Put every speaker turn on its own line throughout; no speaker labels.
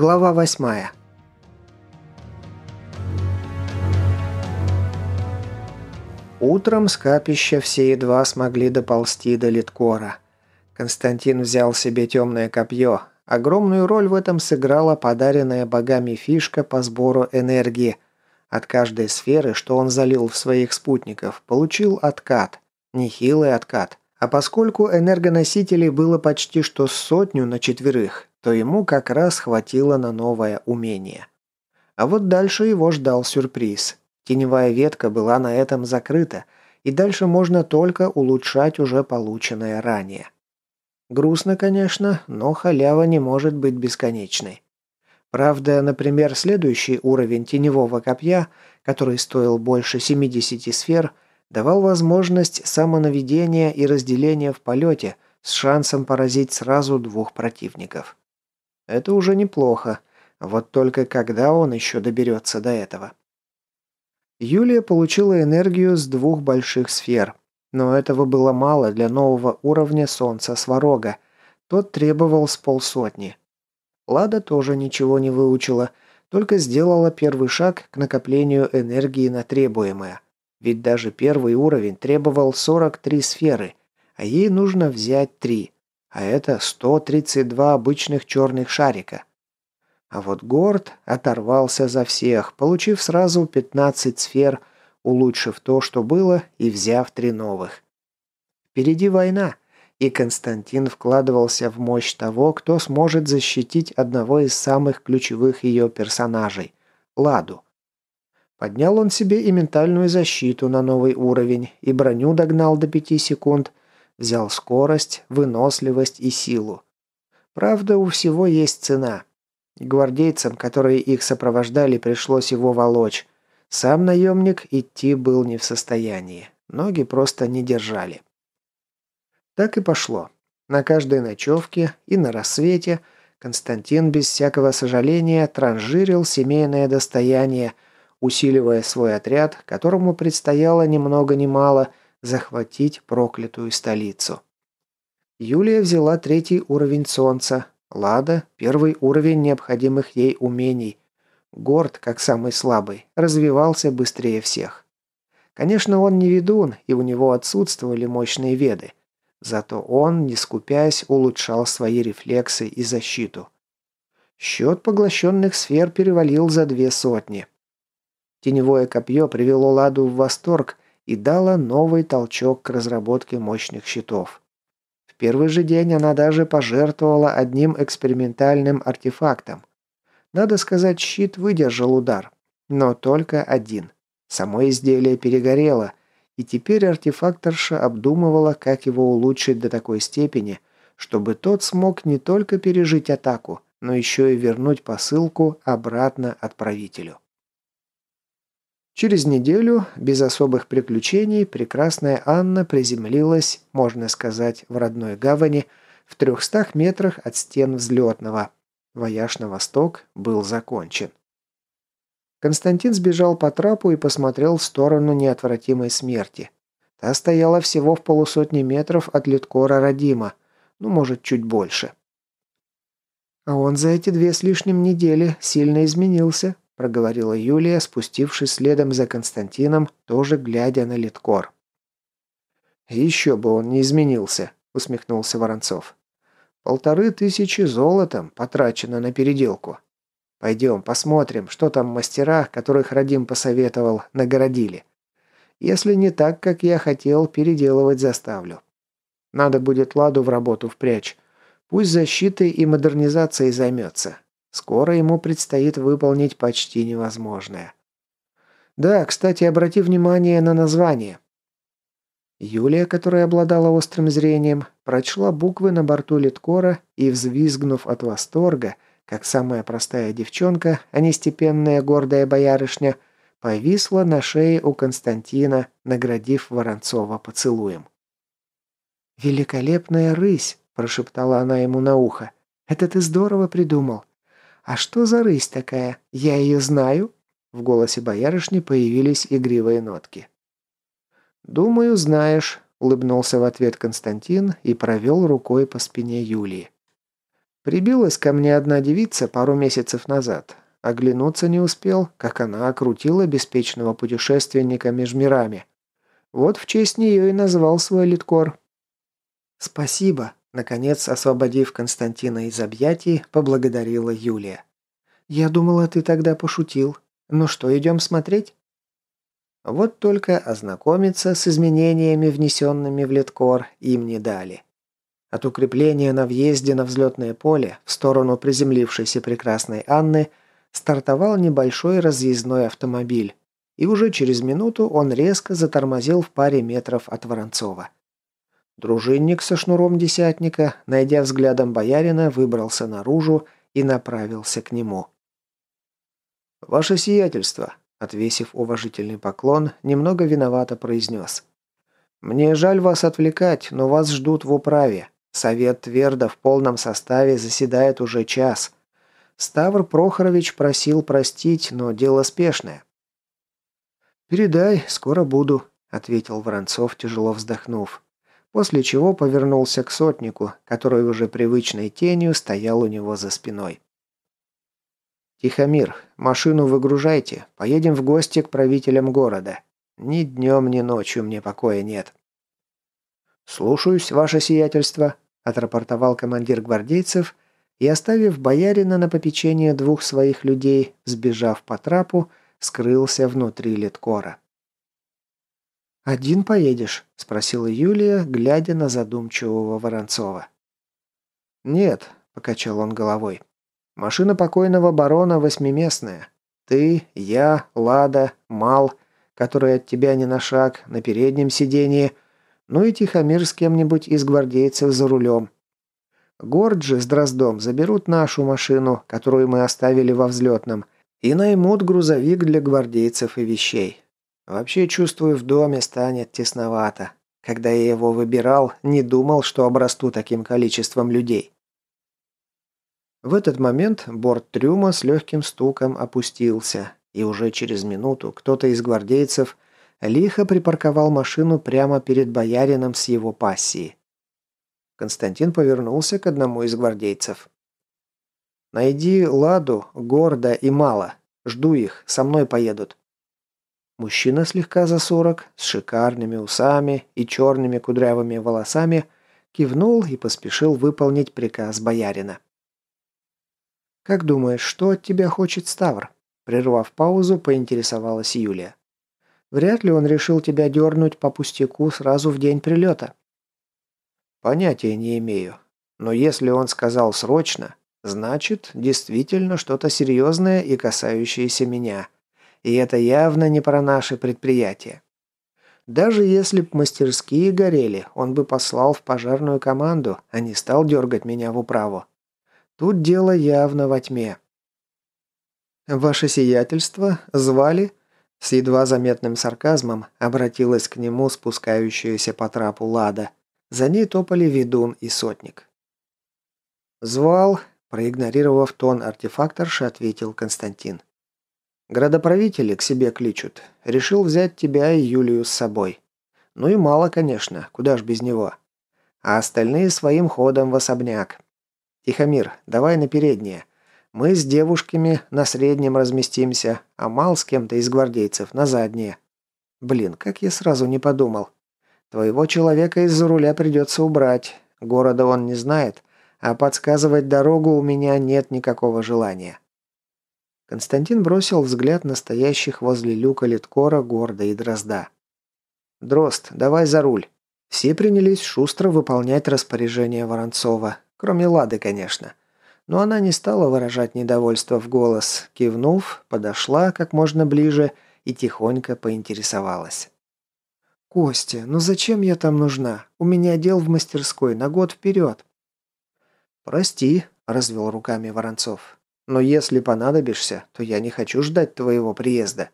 Глава восьмая. Утром с капища все едва смогли доползти до Литкора. Константин взял себе темное копье. Огромную роль в этом сыграла подаренная богами фишка по сбору энергии. От каждой сферы, что он залил в своих спутников, получил откат. Нехилый откат. А поскольку энергоносителей было почти что сотню на четверых, то ему как раз хватило на новое умение. А вот дальше его ждал сюрприз. Теневая ветка была на этом закрыта, и дальше можно только улучшать уже полученное ранее. Грустно, конечно, но халява не может быть бесконечной. Правда, например, следующий уровень теневого копья, который стоил больше 70 сфер – давал возможность самонаведения и разделения в полете с шансом поразить сразу двух противников. Это уже неплохо, вот только когда он еще доберется до этого? Юлия получила энергию с двух больших сфер, но этого было мало для нового уровня Солнца Сварога, тот требовал с полсотни. Лада тоже ничего не выучила, только сделала первый шаг к накоплению энергии на требуемое – ведь даже первый уровень требовал 43 сферы, а ей нужно взять 3. А это 132 обычных черных шарика. А вот Горд оторвался за всех, получив сразу 15 сфер, улучшив то, что было, и взяв три новых. Впереди война, и Константин вкладывался в мощь того, кто сможет защитить одного из самых ключевых ее персонажей – Ладу. Поднял он себе и ментальную защиту на новый уровень, и броню догнал до 5 секунд, взял скорость, выносливость и силу. Правда, у всего есть цена. Гвардейцам, которые их сопровождали, пришлось его волочь. Сам наемник идти был не в состоянии. Ноги просто не держали. Так и пошло. На каждой ночевке и на рассвете Константин без всякого сожаления транжирил семейное достояние – усиливая свой отряд, которому предстояло ни много ни мало захватить проклятую столицу. Юлия взяла третий уровень солнца, Лада – первый уровень необходимых ей умений. Горд, как самый слабый, развивался быстрее всех. Конечно, он не ведун, и у него отсутствовали мощные веды. Зато он, не скупясь, улучшал свои рефлексы и защиту. Счет поглощенных сфер перевалил за две сотни. Теневое копье привело Ладу в восторг и дало новый толчок к разработке мощных щитов. В первый же день она даже пожертвовала одним экспериментальным артефактом. Надо сказать, щит выдержал удар, но только один. Само изделие перегорело, и теперь артефакторша обдумывала, как его улучшить до такой степени, чтобы тот смог не только пережить атаку, но еще и вернуть посылку обратно отправителю. Через неделю, без особых приключений, прекрасная Анна приземлилась, можно сказать, в родной гавани, в трехстах метрах от стен взлетного. Вояж на восток был закончен. Константин сбежал по трапу и посмотрел в сторону неотвратимой смерти. Та стояла всего в полусотни метров от Литкора Родима, ну, может, чуть больше. А он за эти две с лишним недели сильно изменился, проговорила Юлия, спустившись следом за Константином, тоже глядя на Литкор. «Еще бы он не изменился», — усмехнулся Воронцов. «Полторы тысячи золотом потрачено на переделку. Пойдем посмотрим, что там мастера, которых Радим посоветовал, нагородили. Если не так, как я хотел, переделывать заставлю. Надо будет Ладу в работу впрячь. Пусть защитой и модернизацией займется. Скоро ему предстоит выполнить почти невозможное. Да, кстати, обрати внимание на название. Юлия, которая обладала острым зрением, прочла буквы на борту литкора и, взвизгнув от восторга, как самая простая девчонка, а не степенная гордая боярышня, повисла на шее у Константина, наградив Воронцова поцелуем. «Великолепная рысь!» – прошептала она ему на ухо. «Это ты здорово придумал. «А что за рысь такая? Я ее знаю?» В голосе боярышни появились игривые нотки. «Думаю, знаешь», — улыбнулся в ответ Константин и провел рукой по спине Юлии. Прибилась ко мне одна девица пару месяцев назад. Оглянуться не успел, как она окрутила беспечного путешественника меж мирами. Вот в честь нее и назвал свой литкор. «Спасибо», — наконец, освободив Константина из объятий, поблагодарила Юлия. «Я думала, ты тогда пошутил. Ну что, идем смотреть?» Вот только ознакомиться с изменениями, внесенными в литкор, им не дали. От укрепления на въезде на взлетное поле в сторону приземлившейся прекрасной Анны стартовал небольшой разъездной автомобиль, и уже через минуту он резко затормозил в паре метров от Воронцова. Дружинник со шнуром десятника, найдя взглядом боярина, выбрался наружу и направился к нему. «Ваше сиятельство», — отвесив уважительный поклон, немного виновато произнес. «Мне жаль вас отвлекать, но вас ждут в управе. Совет Тверда в полном составе заседает уже час. Ставр Прохорович просил простить, но дело спешное. «Передай, скоро буду», — ответил Воронцов, тяжело вздохнув. После чего повернулся к сотнику, который уже привычной тенью стоял у него за спиной. «Тихомир, машину выгружайте, поедем в гости к правителям города. Ни днем, ни ночью мне покоя нет». «Слушаюсь, ваше сиятельство», – отрапортовал командир гвардейцев и, оставив боярина на попечение двух своих людей, сбежав по трапу, скрылся внутри литкора. «Один поедешь?» – спросила Юлия, глядя на задумчивого Воронцова. «Нет», – покачал он головой. «Машина покойного барона восьмиместная. Ты, я, Лада, Мал, который от тебя не на шаг, на переднем сидении – ну и Тихомир с кем-нибудь из гвардейцев за рулем. Горджи с Дроздом заберут нашу машину, которую мы оставили во взлетном, и наймут грузовик для гвардейцев и вещей. Вообще, чувствую, в доме станет тесновато. Когда я его выбирал, не думал, что обрасту таким количеством людей. В этот момент борт трюма с легким стуком опустился, и уже через минуту кто-то из гвардейцев – лихо припарковал машину прямо перед боярином с его пассией. Константин повернулся к одному из гвардейцев. «Найди Ладу, Горда и Мало. Жду их, со мной поедут». Мужчина слегка за сорок, с шикарными усами и черными кудрявыми волосами, кивнул и поспешил выполнить приказ боярина. «Как думаешь, что от тебя хочет Ставр?» Прервав паузу, поинтересовалась Юлия. Вряд ли он решил тебя дернуть по пустяку сразу в день прилета». «Понятия не имею. Но если он сказал срочно, значит, действительно что-то серьезное и касающееся меня. И это явно не про наше предприятие. Даже если б мастерские горели, он бы послал в пожарную команду, а не стал дергать меня в управу. Тут дело явно во тьме». «Ваше сиятельство звали?» С едва заметным сарказмом обратилась к нему спускающаяся по трапу Лада. За ней топали ведун и сотник. «Звал», – проигнорировав тон артефакторши, ответил Константин. «Градоправители к себе кличут. Решил взять тебя и Юлию с собой. Ну и мало, конечно, куда ж без него. А остальные своим ходом в особняк. Тихомир, давай на переднее. Мы с девушками на среднем разместимся, а Мал с кем-то из гвардейцев на заднее. Блин, как я сразу не подумал. Твоего человека из-за руля придется убрать. Города он не знает, а подсказывать дорогу у меня нет никакого желания. Константин бросил взгляд на стоящих возле люка Литкора, Горда и Дрозда. «Дрозд, давай за руль». Все принялись шустро выполнять распоряжение Воронцова, кроме Лады, конечно. Но она не стала выражать недовольство в голос. Кивнув, подошла как можно ближе и тихонько поинтересовалась. «Костя, ну зачем я там нужна? У меня дел в мастерской на год вперед». «Прости», – развел руками Воронцов. «Но если понадобишься, то я не хочу ждать твоего приезда.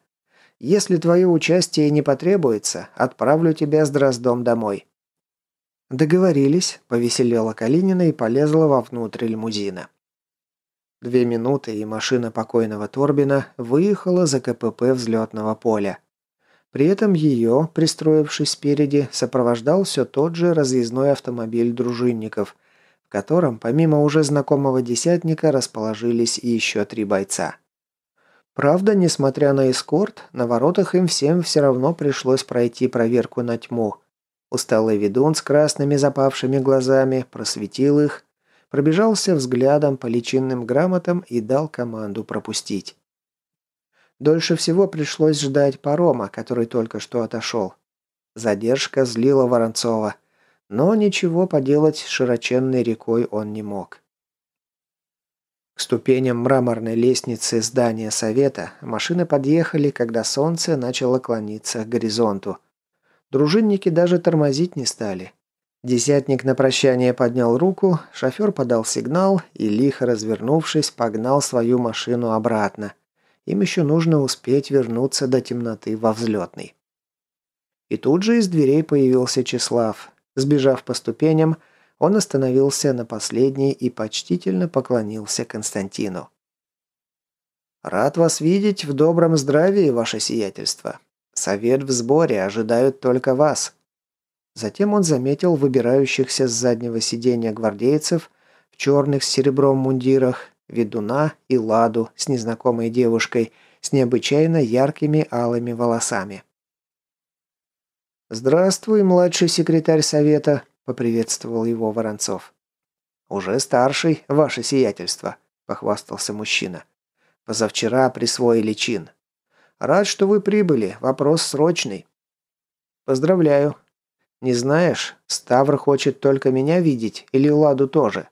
Если твое участие не потребуется, отправлю тебя с Дроздом домой». «Договорились», – повеселела Калинина и полезла вовнутрь лимузина. Две минуты, и машина покойного Торбина выехала за КПП взлетного поля. При этом ее, пристроившись спереди, сопровождал все тот же разъездной автомобиль дружинников, котором, помимо уже знакомого десятника, расположились еще три бойца. Правда, несмотря на эскорт, на воротах им всем все равно пришлось пройти проверку на тьму. Усталый ведун с красными запавшими глазами просветил их, пробежался взглядом по личинным грамотам и дал команду пропустить. Дольше всего пришлось ждать парома, который только что отошел. Задержка злила Воронцова, но ничего поделать с широченной рекой он не мог. К ступеням мраморной лестницы здания совета машины подъехали, когда солнце начало клониться к горизонту. Дружинники даже тормозить не стали. Десятник на прощание поднял руку, шофер подал сигнал и, лихо развернувшись, погнал свою машину обратно. Им еще нужно успеть вернуться до темноты во взлетный. И тут же из дверей появился Числав. Сбежав по ступеням, он остановился на последней и почтительно поклонился Константину. «Рад вас видеть в добром здравии, ваше сиятельство. Совет в сборе, ожидают только вас». Затем он заметил выбирающихся с заднего сиденья гвардейцев в черных с серебром мундирах, ведуна и ладу с незнакомой девушкой с необычайно яркими алыми волосами. «Здравствуй, младший секретарь совета», – поприветствовал его Воронцов. «Уже старший, ваше сиятельство», – похвастался мужчина. «Позавчера присвоили чин. Рад, что вы прибыли. Вопрос срочный». «Поздравляю. Не знаешь, Ставр хочет только меня видеть или Ладу тоже?»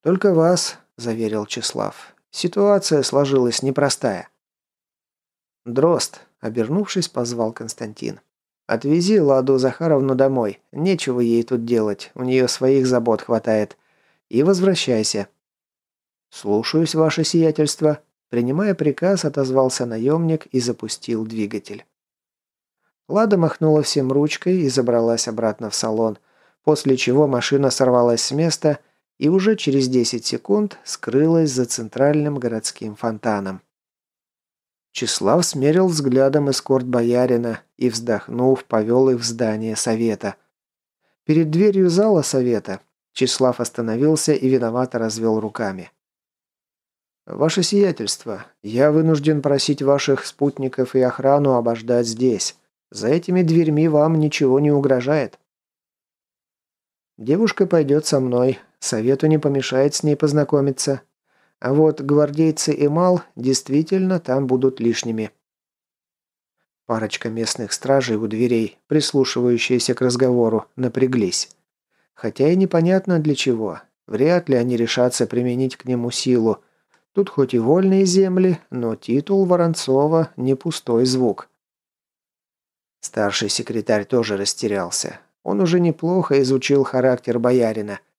«Только вас», – заверил Числав. «Ситуация сложилась непростая». «Дрозд», – обернувшись, позвал Константин. Отвези Ладу Захаровну домой. Нечего ей тут делать, у нее своих забот хватает. И возвращайся». «Слушаюсь, ваше сиятельство», Принимая приказ, отозвался наемник и запустил двигатель. Лада махнула всем ручкой и забралась обратно в салон, после чего машина сорвалась с места и уже через 10 секунд скрылась за центральным городским фонтаном. Числав смерил взглядом эскорт боярина и, вздохнув, повел их в здание совета. Перед дверью зала совета Числав остановился и виновато развел руками. «Ваше сиятельство, я вынужден просить ваших спутников и охрану обождать здесь. За этими дверьми вам ничего не угрожает». «Девушка пойдет со мной. Совету не помешает с ней познакомиться. А вот гвардейцы и Мал действительно там будут лишними. Парочка местных стражей у дверей, прислушивающиеся к разговору, напряглись. Хотя и непонятно для чего. Вряд ли они решатся применить к нему силу. Тут хоть и вольные земли, но титул Воронцова не пустой звук. Старший секретарь тоже растерялся. Он уже неплохо изучил характер боярина –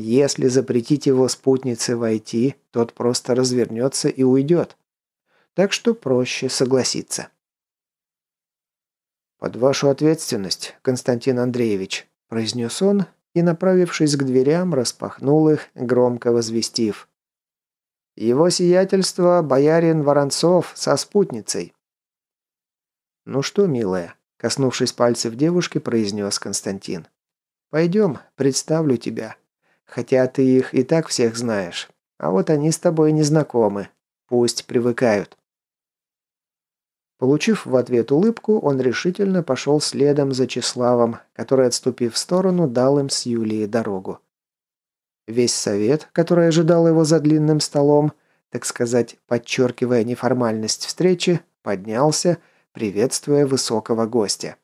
если запретить его спутнице войти, тот просто развернется и уйдет. Так что проще согласиться. «Под вашу ответственность, Константин Андреевич», – произнес он и, направившись к дверям, распахнул их, громко возвестив. «Его сиятельство – боярин Воронцов со спутницей». «Ну что, милая», – коснувшись пальцев девушки, произнес Константин. «Пойдем, представлю тебя. Хотя ты их и так всех знаешь. А вот они с тобой не знакомы. Пусть привыкают». Получив в ответ улыбку, он решительно пошел следом за Числавом, который, отступив в сторону, дал им с Юлией дорогу. Весь совет, который ожидал его за длинным столом, так сказать, подчеркивая неформальность встречи, поднялся, приветствуя высокого гостя.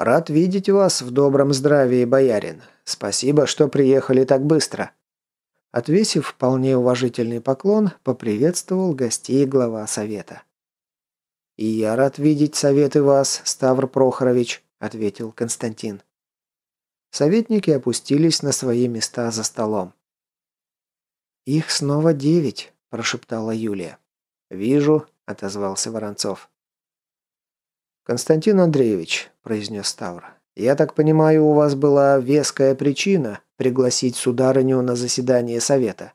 «Рад видеть вас в добром здравии, боярин. Спасибо, что приехали так быстро». Отвесив вполне уважительный поклон, поприветствовал гостей глава совета. «И я рад видеть советы вас, Ставр Прохорович», — ответил Константин. Советники опустились на свои места за столом. «Их снова девять», – прошептала Юлия. «Вижу», – отозвался Воронцов. «Константин Андреевич», – произнес Ставр, я так понимаю, у вас была веская причина пригласить сударыню на заседание совета?»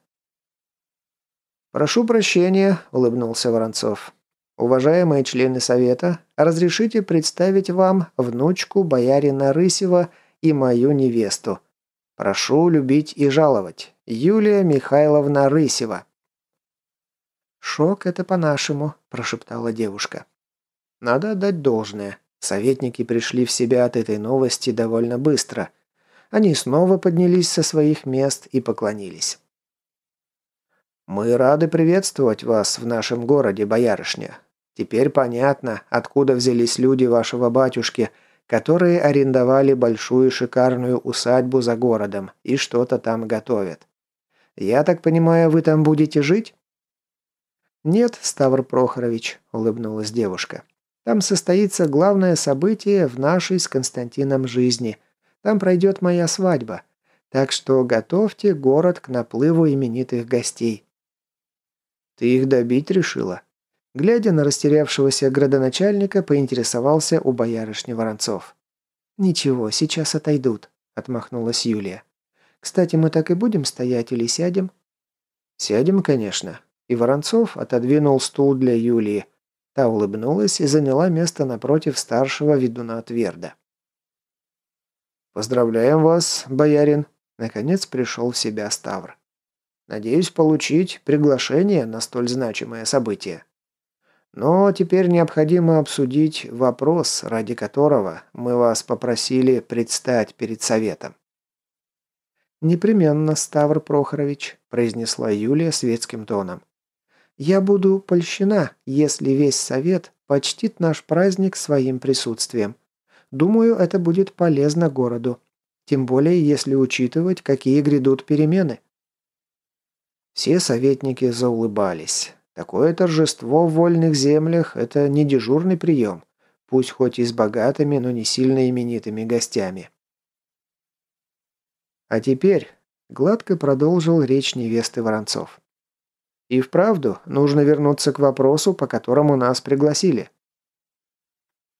«Прошу прощения», – улыбнулся Воронцов. «Уважаемые члены совета, разрешите представить вам внучку боярина Рысева и мою невесту». Прошу любить и жаловать. Юлия Михайловна Рысева».
«Шок это по-нашему», – прошептала девушка.
Надо отдать должное. Советники пришли в себя от этой новости довольно быстро. Они снова поднялись со своих мест и поклонились. «Мы рады приветствовать вас в нашем городе, боярышня. Теперь понятно, откуда взялись люди вашего батюшки – которые арендовали большую шикарную усадьбу за городом и что-то там готовят. Я так понимаю, вы там будете жить?
Нет, Ставр Прохорович, улыбнулась девушка. Там состоится главное событие в нашей с Константином жизни. Там пройдет моя свадьба. Так что готовьте город к наплыву именитых гостей.
Ты их добить решила? Глядя на растерявшегося градоначальника, поинтересовался у боярышни Воронцов.
«Ничего, сейчас отойдут», — отмахнулась Юлия. «Кстати, мы так и будем стоять или сядем?»
«Сядем, конечно». И Воронцов отодвинул стул для Юлии. Та улыбнулась и заняла место напротив старшего ведуна Тверда. «Поздравляем вас, боярин!» Наконец пришел в себя Ставр. «Надеюсь получить приглашение на столь значимое событие». Но теперь необходимо обсудить вопрос, ради которого мы вас попросили предстать перед советом.
«Непременно, Ставр Прохорович», – произнесла Юлия светским тоном. «Я буду польщена, если весь совет почтит наш праздник своим присутствием. Думаю, это будет полезно городу. Тем более, если учитывать, какие грядут перемены».
Все советники заулыбались. Такое торжество в вольных землях – это не дежурный прием, пусть хоть и с богатыми, но не сильно именитыми гостями. А теперь гладко продолжил речь невесты Воронцов. И вправду нужно вернуться к вопросу, по которому нас пригласили.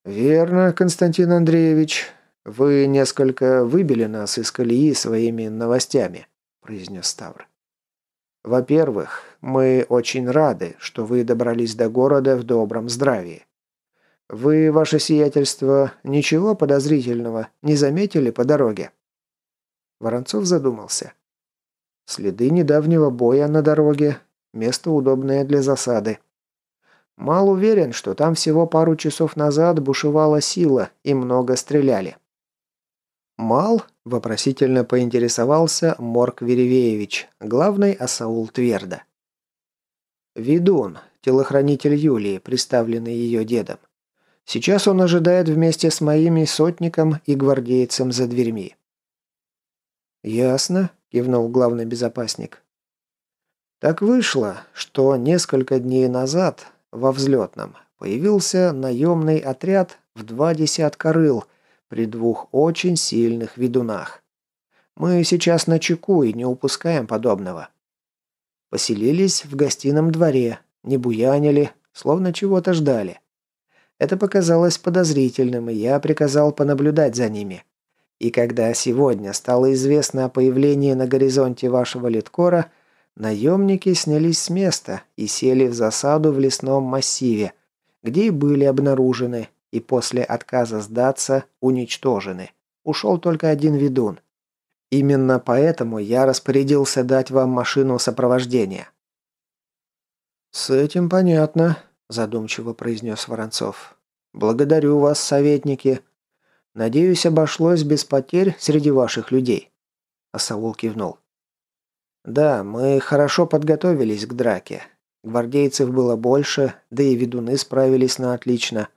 «Верно, Константин Андреевич. Вы несколько выбили нас из колеи своими новостями», – произнес Ставр. Во-первых, мы очень рады, что вы добрались до города в добром здравии. Вы, ваше сиятельство, ничего подозрительного не заметили по дороге?» Воронцов задумался. Следы недавнего боя на дороге, место удобное для засады. Мал уверен, что там всего пару часов назад бушевала сила и много стреляли. Мал Вопросительно поинтересовался Морк Веревеевич, главный Асаул Тверда. «Ведун, телохранитель Юлии, представленный ее дедом. Сейчас он ожидает вместе с моими сотником и гвардейцем за дверьми». «Ясно», – кивнул главный безопасник. Так вышло, что несколько дней назад во взлетном появился наемный отряд в два десятка рыл – при двух очень сильных ведунах. Мы сейчас на чеку и не упускаем подобного. Поселились в гостином дворе, не буянили, словно чего-то ждали. Это показалось подозрительным, и я приказал понаблюдать за ними. И когда сегодня стало известно о появлении на горизонте вашего литкора, наемники снялись с места и сели в засаду в лесном массиве, где и были обнаружены, и после отказа сдаться уничтожены. Ушел только один ведун. Именно поэтому я распорядился дать вам машину сопровождения». «С этим понятно», – задумчиво произнес Воронцов. «Благодарю вас, советники. Надеюсь, обошлось без потерь среди ваших людей». А Саул кивнул. «Да, мы хорошо подготовились к драке. Гвардейцев было больше, да и ведуны справились на отлично.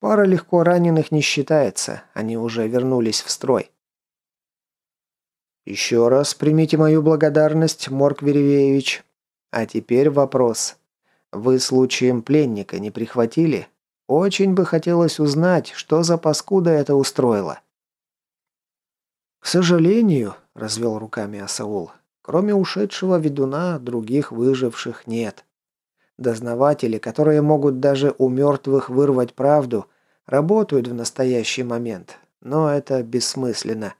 Пара легко раненых не считается, они уже вернулись в строй. Еще раз примите мою благодарность, Морк Веревеевич. А теперь вопрос. Вы случаем пленника не прихватили? Очень бы хотелось узнать, что за паскуда это устроила. К сожалению, развел руками Асаул, кроме ушедшего ведуна, других выживших нет. Дознаватели, которые могут даже у мертвых вырвать правду, Работают в настоящий момент, но это бессмысленно.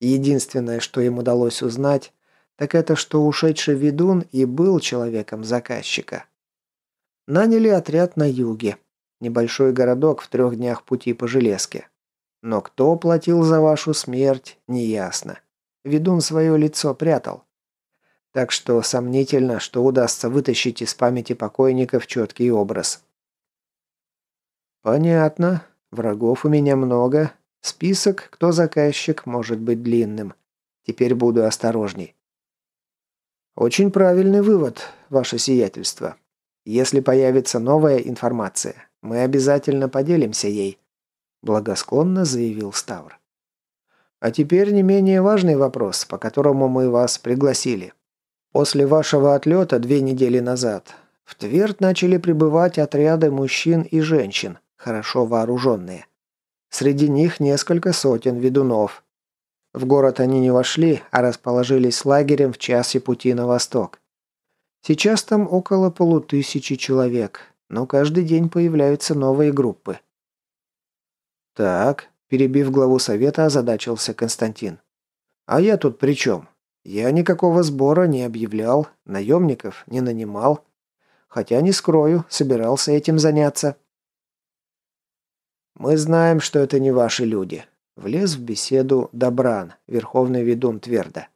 Единственное, что им удалось узнать, так это, что ушедший ведун и был человеком заказчика. Наняли отряд на юге. Небольшой городок в трех днях пути по железке. Но кто платил за вашу смерть, неясно. Ведун свое лицо прятал. Так что сомнительно, что удастся вытащить из памяти покойников четкий образ. «Понятно. Врагов у меня много. Список, кто заказчик, может быть длинным. Теперь буду осторожней». «Очень правильный вывод, ваше сиятельство. Если появится новая информация, мы обязательно поделимся ей», благосклонно заявил Ставр. «А теперь не менее важный вопрос, по которому мы вас пригласили. После вашего отлета две недели назад в Тверд начали прибывать отряды мужчин и женщин, хорошо вооруженные. Среди них несколько сотен ведунов. В город они не вошли, а расположились лагерем в часе пути на восток. Сейчас там около полутысячи человек, но каждый день появляются новые группы. Так, перебив главу совета, озадачился Константин. А я тут при чем? Я никакого сбора не объявлял, наемников не нанимал. Хотя, не скрою, собирался этим заняться. «Мы знаем, что это не ваши люди», — влез в беседу Добран, верховный ведун Тверда.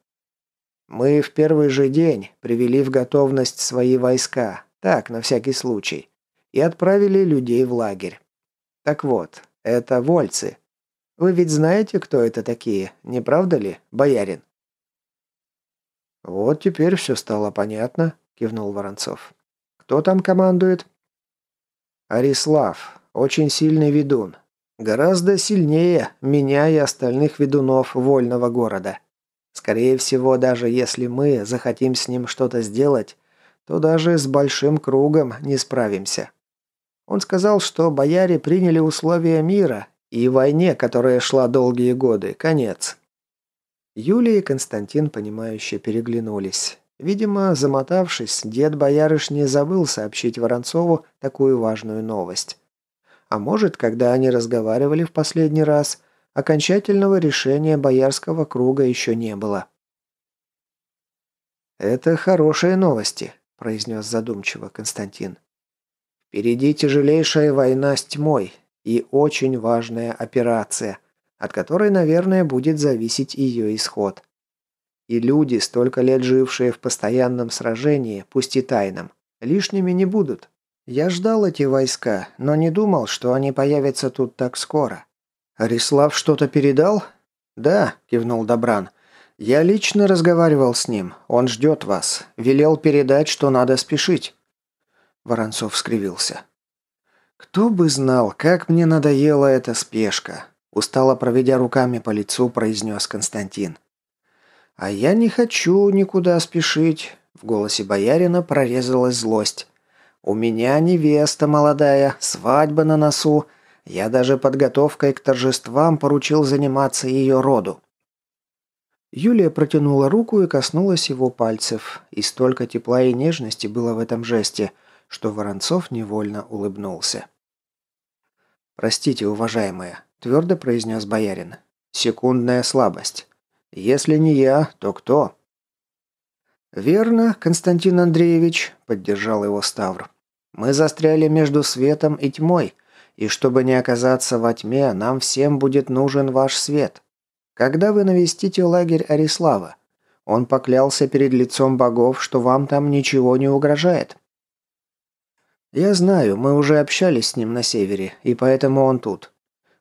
«Мы в первый же день привели в готовность свои войска, так, на всякий случай, и отправили людей в лагерь. Так вот, это вольцы. Вы ведь знаете, кто это такие, не правда ли, боярин?» «Вот теперь все стало понятно», – кивнул Воронцов. «Кто там командует?» «Арислав. Очень сильный ведун. Гораздо сильнее меня и остальных ведунов вольного города. Скорее всего, даже если мы захотим с ним что-то сделать, то даже с большим кругом не справимся. Он сказал, что бояре приняли условия мира, и войне, которая шла долгие годы, конец. Юлия и Константин, понимающе переглянулись. Видимо, замотавшись, дед боярыш не забыл сообщить Воронцову такую важную новость. А может, когда они разговаривали в последний раз, окончательного решения боярского круга еще не было. «Это хорошие новости», – произнес задумчиво Константин. «Впереди тяжелейшая война с тьмой и очень важная операция – от которой, наверное, будет зависеть ее исход. И люди, столько лет жившие в постоянном сражении, пусть и тайном, лишними не будут. Я ждал эти войска, но не думал, что они появятся тут так скоро. Арислав что-то передал? Да, кивнул Добран. Я лично разговаривал с ним. Он ждет вас. Велел передать, что надо спешить. Воронцов скривился. Кто бы знал, как мне надоела эта спешка. Устало проведя руками по лицу, произнес Константин. «А я не хочу никуда спешить», — в голосе боярина прорезалась злость. «У меня невеста молодая, свадьба на носу. Я даже подготовкой к торжествам поручил заниматься ее роду». Юлия протянула руку и коснулась его пальцев, и столько тепла и нежности было в этом жесте, что Воронцов невольно улыбнулся. «Простите, уважаемая, твердо произнес боярин. «Секундная слабость. Если не я, то кто?» «Верно, Константин Андреевич», — поддержал его Ставр. «Мы застряли между светом и тьмой, и чтобы не оказаться во тьме, нам всем будет нужен ваш свет. Когда вы навестите лагерь Арислава, он поклялся перед лицом богов, что вам там ничего не угрожает». «Я знаю, мы уже общались с ним на севере, и поэтому он тут.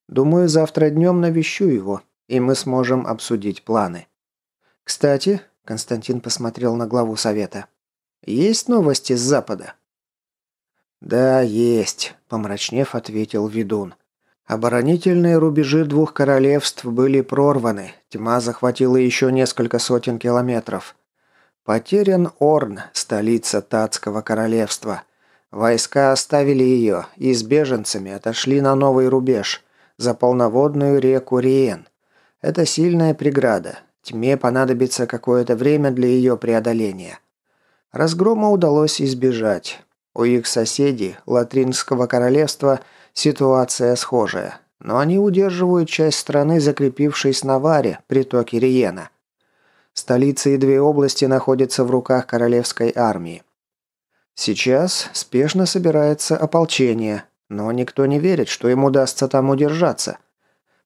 Думаю, завтра днем навещу его, и мы сможем обсудить планы. Кстати, Константин посмотрел на главу совета. Есть новости с запада? Да, есть, помрачнев ответил ведун. Оборонительные рубежи двух королевств были прорваны. Тьма захватила еще несколько сотен километров. Потерян Орн, столица Татского королевства. Войска оставили ее и с беженцами отошли на новый рубеж за полноводную реку Риен. Это сильная преграда. Тьме понадобится какое-то время для ее преодоления. Разгрома удалось избежать. У их соседей, Латринского королевства, ситуация схожая. Но они удерживают часть страны, закрепившись на Варе, притоке Риена. Столица и две области находятся в руках королевской армии. Сейчас спешно собирается ополчение, но никто не верит, что им удастся там удержаться.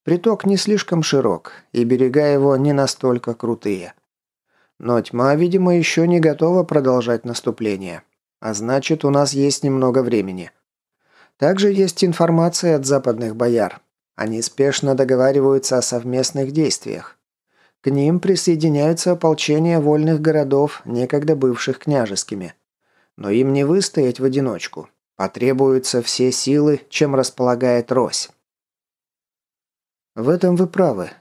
Приток не слишком широк, и берега его не настолько крутые. Но тьма, видимо, еще не готова продолжать наступление. А значит, у нас есть немного времени. Также есть информация от западных бояр. Они спешно договариваются о совместных действиях. К ним присоединяются ополчения вольных городов, некогда бывших княжескими. Но им не выстоять в одиночку. Потребуются все силы, чем располагает Рось. В этом вы правы.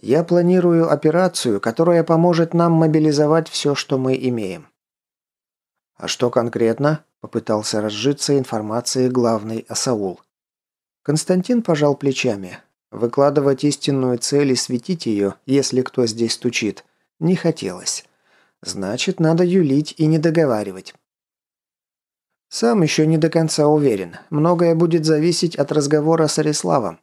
Я планирую операцию, которая поможет нам мобилизовать все, что мы имеем. А что конкретно? Попытался разжиться информацией главный Асаул. Константин пожал плечами. Выкладывать истинную цель и светить ее, если кто здесь стучит, не хотелось. Значит, надо юлить и не договаривать. Сам еще не до конца уверен. Многое будет зависеть от разговора с Ариславом.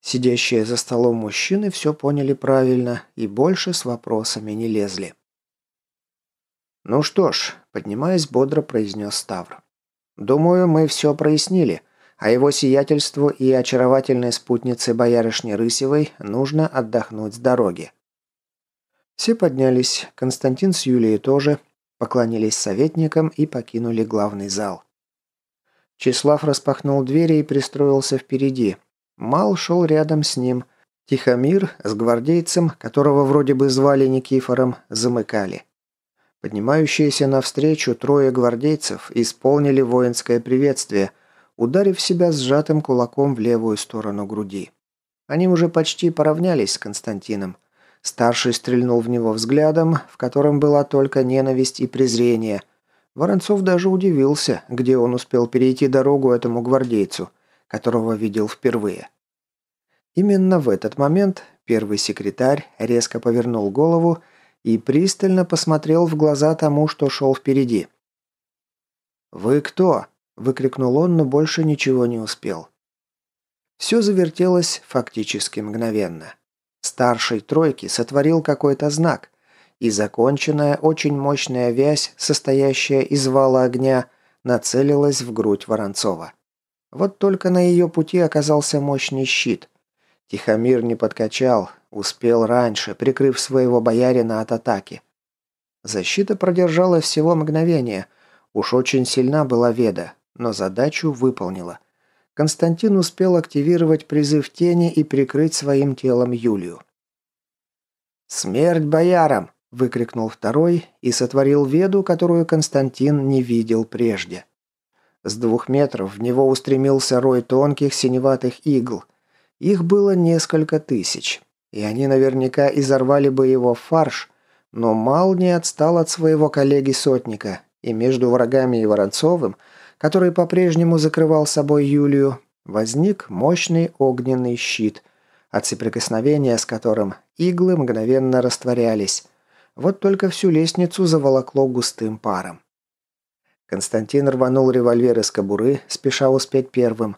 Сидящие за столом мужчины все поняли правильно и больше с вопросами не лезли. «Ну что ж», — поднимаясь, бодро произнес Ставр. «Думаю, мы все прояснили, а его сиятельству и очаровательной спутнице боярышни Рысевой нужно отдохнуть с дороги». Все поднялись, Константин с Юлией тоже, поклонились советникам и покинули главный зал. Числав распахнул двери и пристроился впереди, Мал шел рядом с ним. Тихомир с гвардейцем, которого вроде бы звали Никифором, замыкали. Поднимающиеся навстречу трое гвардейцев исполнили воинское приветствие, ударив себя сжатым кулаком в левую сторону груди. Они уже почти поравнялись с Константином. Старший стрельнул в него взглядом, в котором была только ненависть и презрение. Воронцов даже удивился, где он успел перейти дорогу этому гвардейцу – которого видел впервые. Именно в этот момент первый секретарь резко повернул голову и пристально посмотрел в глаза тому, что шел впереди. «Вы кто?» – выкрикнул он, но больше ничего не успел. Все завертелось фактически мгновенно. Старший тройки сотворил какой-то знак, и законченная очень мощная вязь, состоящая из вала огня, нацелилась в грудь Воронцова. Вот только на ее пути оказался мощный щит. Тихомир не подкачал, успел раньше, прикрыв своего боярина от атаки. Защита продержалась всего мгновение. Уж очень сильна была Веда, но задачу выполнила. Константин успел активировать призыв тени и прикрыть своим телом Юлию. «Смерть боярам!» – выкрикнул второй и сотворил Веду, которую Константин не видел прежде. С двух метров в него устремился рой тонких синеватых игл. Их было несколько тысяч, и они наверняка изорвали бы его в фарш, но Мал не отстал от своего коллеги-сотника, и между врагами и Воронцовым, который по-прежнему закрывал собой Юлию, возник мощный огненный щит, от соприкосновения с которым иглы мгновенно растворялись. Вот только всю лестницу заволокло густым паром. Константин рванул револьвер из кобуры, спеша успеть первым.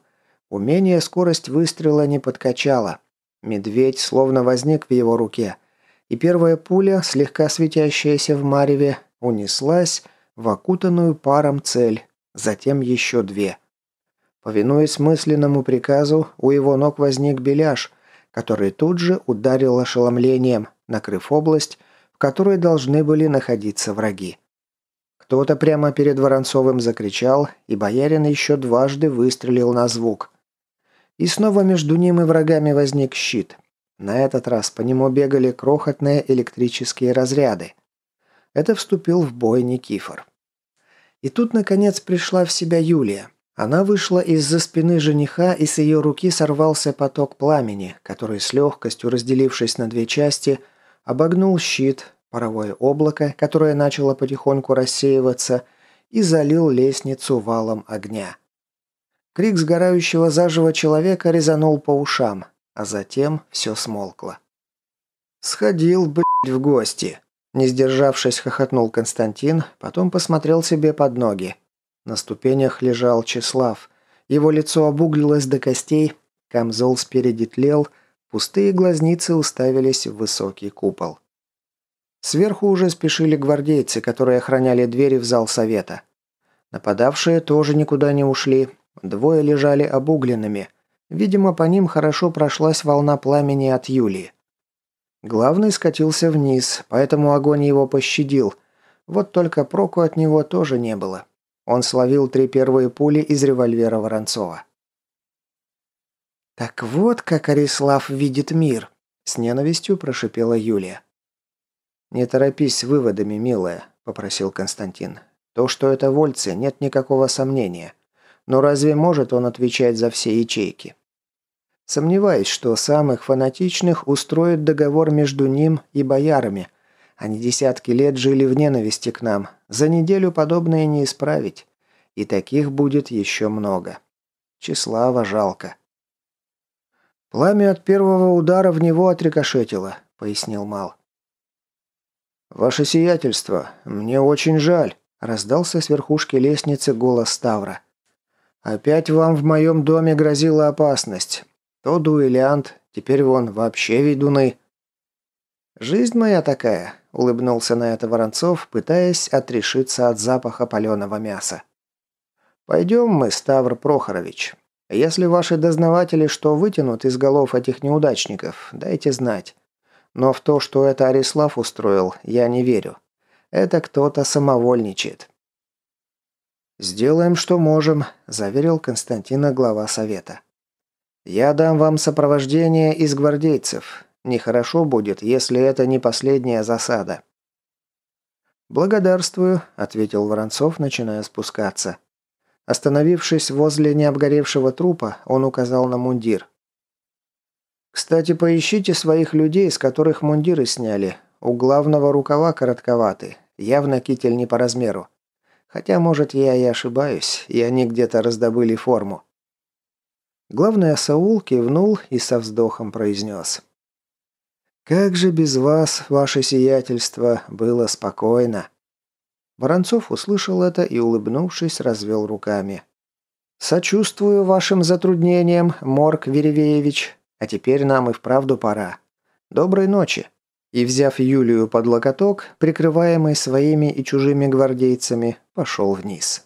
Умение скорость выстрела не подкачало. Медведь словно возник в его руке. И первая пуля, слегка светящаяся в мареве, унеслась в окутанную паром цель, затем еще две. Повинуясь мысленному приказу, у его ног возник беляш, который тут же ударил ошеломлением, накрыв область, в которой должны были находиться враги. Кто-то прямо перед Воронцовым закричал, и боярин еще дважды выстрелил на звук. И снова между ним и врагами возник щит. На этот раз по нему бегали крохотные электрические разряды. Это вступил в бой Никифор. И тут, наконец, пришла в себя Юлия. Она вышла из-за спины жениха, и с ее руки сорвался поток пламени, который с легкостью, разделившись на две части, обогнул щит, паровое облако, которое начало потихоньку рассеиваться, и залил лестницу валом огня. Крик сгорающего заживо человека резанул по ушам, а затем все смолкло. «Сходил, блядь, в гости!» Не сдержавшись, хохотнул Константин, потом посмотрел себе под ноги. На ступенях лежал Числав. Его лицо обуглилось до костей, камзол спереди тлел, пустые глазницы уставились в высокий купол. Сверху уже спешили гвардейцы, которые охраняли двери в зал совета. Нападавшие тоже никуда не ушли. Двое лежали обугленными. Видимо, по ним хорошо прошлась волна пламени от Юлии. Главный скатился вниз, поэтому огонь его пощадил. Вот только проку от него тоже не было. Он словил три первые пули из револьвера Воронцова. «Так вот, как Арислав видит мир», – с ненавистью прошипела Юлия. «Не торопись с выводами, милая», – попросил Константин. «То, что это вольцы, нет никакого сомнения. Но разве может он отвечать за все ячейки?» Сомневаюсь, что самых фанатичных устроит договор между ним и боярами. Они десятки лет жили в ненависти к нам. За неделю подобное не исправить. И таких будет еще много. Числава жалко. «Пламя от первого удара в него отрикошетило», — пояснил Мал. «Ваше сиятельство, мне очень жаль», — раздался с верхушки лестницы голос Ставра. «Опять вам в моем доме грозила опасность. То дуэлянт, теперь вон вообще ведуны». «Жизнь моя такая», — улыбнулся на это Воронцов, пытаясь отрешиться от запаха паленого мяса. «Пойдем мы, Ставр Прохорович. Если ваши дознаватели что вытянут из голов этих неудачников, дайте знать. Но в то, что это Арислав устроил, я не верю. Это кто-то самовольничает». «Сделаем, что можем», – заверил Константина глава совета. «Я дам вам сопровождение из гвардейцев. Нехорошо будет, если это не последняя засада». «Благодарствую», – ответил Воронцов, начиная спускаться. Остановившись возле необгоревшего трупа, он указал на мундир. Кстати, поищите своих людей, с которых мундиры сняли. У главного рукава коротковаты. Явно китель не по размеру. Хотя, может, я и ошибаюсь, и они где-то раздобыли форму. Главный Саул кивнул и со вздохом произнес. «Как же без вас, ваше сиятельство, было спокойно!» Воронцов услышал это и, улыбнувшись, развел руками. «Сочувствую вашим затруднениям, Морг Веревеевич. А теперь нам и вправду пора. Доброй ночи!» И, взяв Юлию под локоток, прикрываемый своими и чужими гвардейцами, пошел вниз.